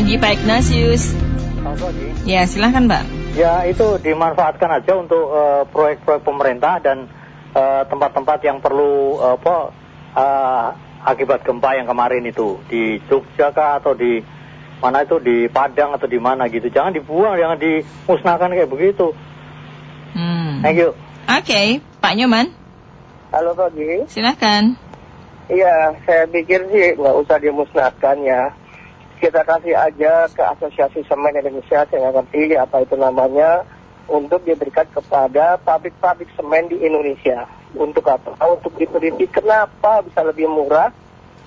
pagi Pak Ignatius. Selamat pagi. Ya, silahkan Pak. Ya, itu dimanfaatkan aja untuk eh, proyek-proyek pemerintah dan eh, tempat-tempat yang perlu eh, apa eh, akibat gempa yang kemarin itu di Jogja kah atau di mana itu di Padang atau di mana gitu. Jangan dibuang, jangan dimusnahkan kayak begitu. Hmm. Thank you. Oke, Pak Nyoman, Halo pagi. silahkan. Iya, saya pikir sih nggak usah dimusnahkan ya. Kita kasih aja ke Asosiasi Semen Indonesia, saya ngerti apa itu namanya, untuk diberikan kepada pabrik-pabrik semen di Indonesia. Untuk apa? Untuk diteliti kenapa bisa lebih murah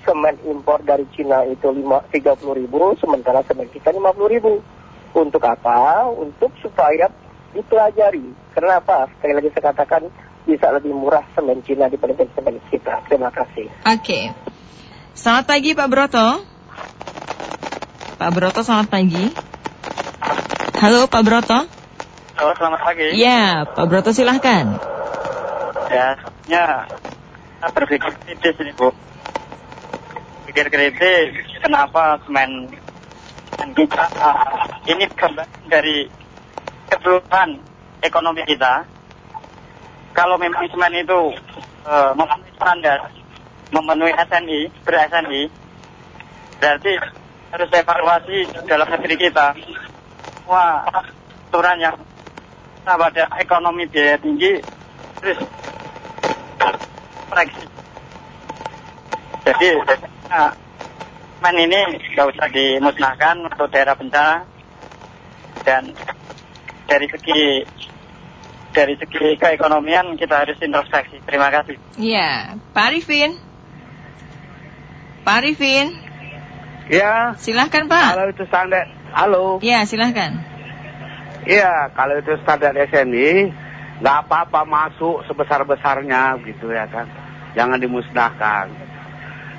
semen impor dari Cina itu lima- 30 ribu, sementara semen kita 50 ribu. Untuk apa? Untuk supaya dipelajari. Kenapa? Sekali lagi saya katakan bisa lebih murah semen Cina dibandingkan semen kita. Terima kasih. Oke. Selamat pagi Pak Broto. Pak Broto selamat pagi. Halo Pak Broto. Halo, selamat pagi. Ya, Pak Broto silahkan. Ya, ya, berpikir kritis ini, Bu. Pikir kritis, kenapa semen kita ah, ini kembali dari keseluruhan ekonomi kita. Kalau memang semen itu eh, memenuhi standar, memenuhi SNI, ber-SNI, berarti harus evaluasi dalam negeri kita. Wah, aturan yang pada ekonomi biaya tinggi, terus koreksi. Jadi, nah, men ini nggak usah dimusnahkan untuk daerah bencana dan dari segi dari segi keekonomian kita harus introspeksi. Terima kasih. Ya, Pak Arifin. Pak Arifin, Ya, silahkan Pak. kalau itu standar, halo. Ya, silahkan. Iya, kalau itu standar SNI, nggak apa-apa masuk sebesar-besarnya gitu ya kan. Jangan dimusnahkan.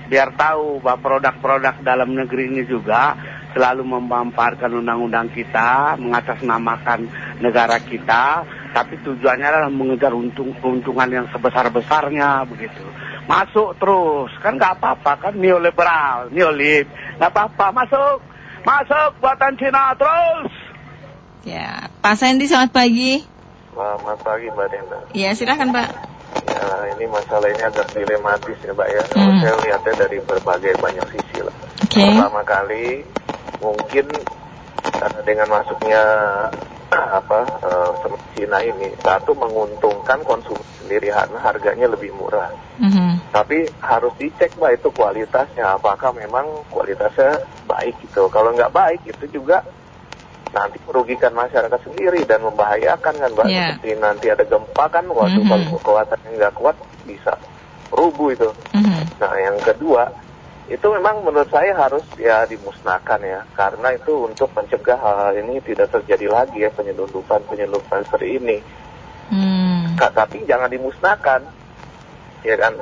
Biar tahu bahwa produk-produk dalam negeri ini juga selalu memanfaatkan undang-undang kita, mengatasnamakan negara kita, tapi tujuannya adalah mengejar untung keuntungan yang sebesar-besarnya begitu. Masuk terus, kan nggak apa-apa kan neoliberal, neolib, nggak apa-apa masuk, masuk buatan Cina terus. Ya, Pak Sandy selamat pagi. Selamat pagi Mbak Denda. Ya, silahkan Pak. Ya, ini masalah ini agak dilematis ya Mbak ya. Kalau Hmm. saya lihatnya dari berbagai banyak sisi lah. Oke. Pertama kali mungkin eh, dengan masuknya apa semen Cina ini satu menguntungkan konsumen sendiri karena harganya lebih murah. Mhm. Tapi harus dicek mbak itu kualitasnya, apakah memang kualitasnya baik gitu. Kalau nggak baik itu juga nanti merugikan masyarakat sendiri dan membahayakan kan mbak. Iya. Seperti nanti ada gempa kan, waduh Mhm. kalau kekuatannya nggak kuat bisa rubuh itu. Mhm. Nah yang kedua itu memang menurut saya harus ya dimusnahkan ya karena itu untuk mencegah hal ini tidak terjadi lagi ya penyelundupan penyelundupan seperti ini. Hmm. Tapi jangan dimusnahkan, ya kan?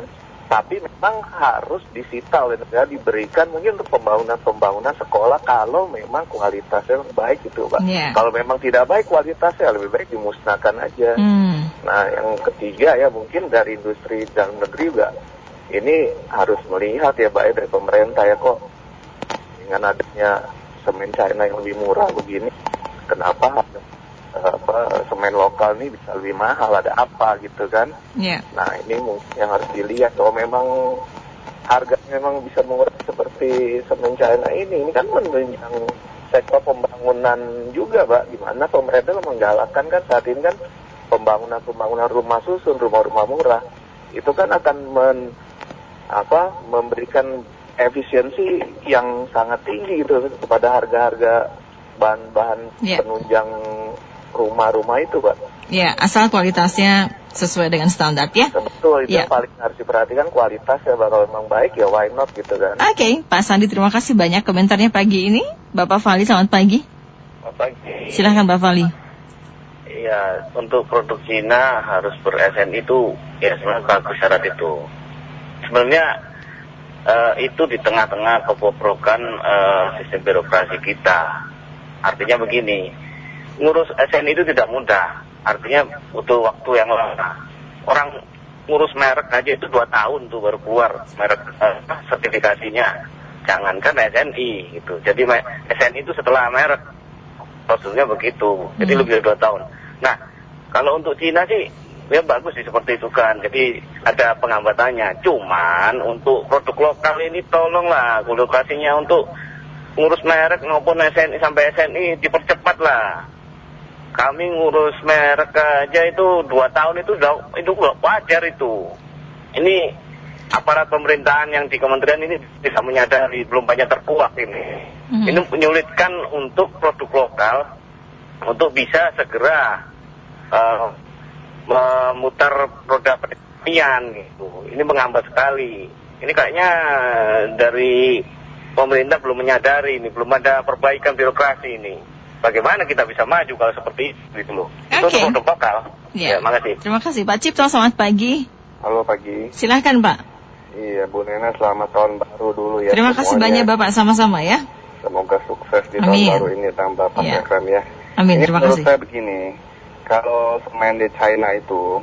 Tapi memang harus disita oleh negara diberikan mungkin untuk pembangunan-pembangunan sekolah kalau memang kualitasnya baik itu, pak. Iya. Kalau memang tidak baik kualitasnya lebih baik dimusnahkan aja. Hmm. Nah, yang ketiga ya mungkin dari industri dalam negeri juga ini harus melihat ya, Pak, ya, dari pemerintah ya kok dengan adanya semen China yang lebih murah begini, kenapa harga, eh, apa semen lokal ini bisa lebih mahal? Ada apa gitu kan? Ya. Nah, ini yang harus dilihat kalau memang harganya memang bisa murah seperti semen China ini, ini kan menunjang sektor pembangunan juga, Pak. Di mana pemerintah menggalakkan kan saat ini kan pembangunan-pembangunan rumah susun, rumah-rumah murah. Itu kan akan men, apa memberikan efisiensi yang sangat tinggi gitu kepada harga-harga bahan-bahan Ya. penunjang rumah-rumah itu, Pak. Ya, asal kualitasnya sesuai dengan standar ya. Betul, itu Ya. paling harus diperhatikan kualitas ya, Pak. Kalau memang baik ya why not gitu kan. Oke, Pak Sandi terima kasih banyak komentarnya pagi ini. Bapak Fali selamat pagi. pagi. Silahkan Pak Fali. Iya, untuk produk Cina harus ber-SN itu ya sebenarnya bagus syarat itu. Sebenarnya eh, itu di tengah-tengah kebobrokan eh, sistem birokrasi kita. Artinya begini, ngurus SN itu tidak mudah. Artinya butuh waktu yang lama. Orang ngurus merek aja itu dua tahun tuh baru keluar merek eh, sertifikasinya. jangankan SNI gitu. Jadi SNI itu setelah merek prosedurnya begitu. Jadi Hmm. lebih dari dua tahun. Nah, kalau untuk Cina sih ya bagus sih seperti itu kan. Jadi ada penghambatannya. Cuman untuk produk lokal ini tolonglah kolokasinya untuk ngurus merek maupun SNI sampai SNI dipercepat lah. Kami ngurus merek aja itu dua tahun itu udah itu udah wajar itu. Ini aparat pemerintahan yang di kementerian ini tidak menyadari belum banyak terkuak ini. Hmm. Ini menyulitkan untuk produk lokal untuk bisa segera eh, memutar roda perekonomian gitu. Ini menghambat sekali. Ini kayaknya dari pemerintah belum menyadari ini, belum ada perbaikan birokrasi ini. Bagaimana kita bisa maju kalau seperti itu gitu loh. Itu Oke. untuk produk lokal. Ya. Ya, makasih. Terima kasih Pak Cipto, selamat pagi. Halo pagi. Silahkan Pak. Iya Bu Nena selamat tahun baru dulu ya. Terima kasih semuanya. banyak Bapak sama-sama ya. Semoga sukses di Amin. tahun baru ini tambah Pak. FM ya. Amin, Ini terima menurut kasih. saya begini, kalau semen di China itu,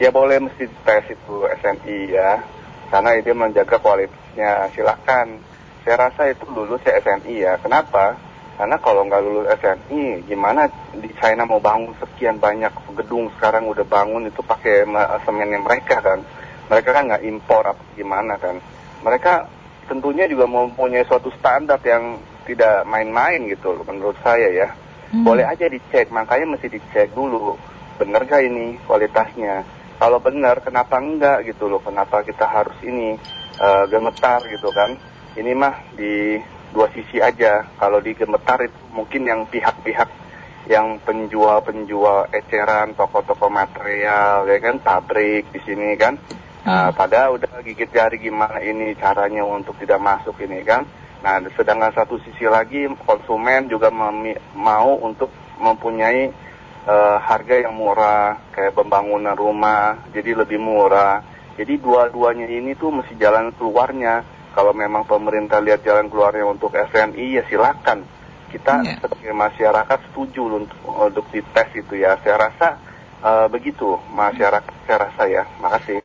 ya boleh mesti tes itu SMI ya, karena dia menjaga kualitasnya. Silakan. Saya rasa itu lulus ya SMI ya. Kenapa? Karena kalau nggak lulus SMI, gimana di China mau bangun sekian banyak gedung sekarang udah bangun itu pakai semennya mereka kan? Mereka kan nggak impor apa gimana kan? Mereka tentunya juga mempunyai suatu standar yang tidak main-main gitu menurut saya ya. Hmm. Boleh aja dicek, makanya mesti dicek dulu. Bener gak ini kualitasnya? Kalau benar, kenapa enggak gitu loh? Kenapa kita harus ini eh, gemetar gitu kan? Ini mah di dua sisi aja. Kalau di gemetar itu mungkin yang pihak-pihak yang penjual-penjual eceran, toko-toko material, ya kan, pabrik di sini kan. Nah, Hmm. padahal udah gigit jari gimana ini caranya untuk tidak masuk ini kan. Nah, sedangkan satu sisi lagi konsumen juga mau untuk mempunyai eh, harga yang murah kayak pembangunan rumah, jadi lebih murah. Jadi dua-duanya ini tuh mesti jalan keluarnya. Kalau memang pemerintah lihat jalan keluarnya untuk SNI ya silakan. Kita Iya. sebagai masyarakat setuju untuk untuk dites itu ya. Saya rasa eh, begitu masyarakat saya rasa ya. Makasih.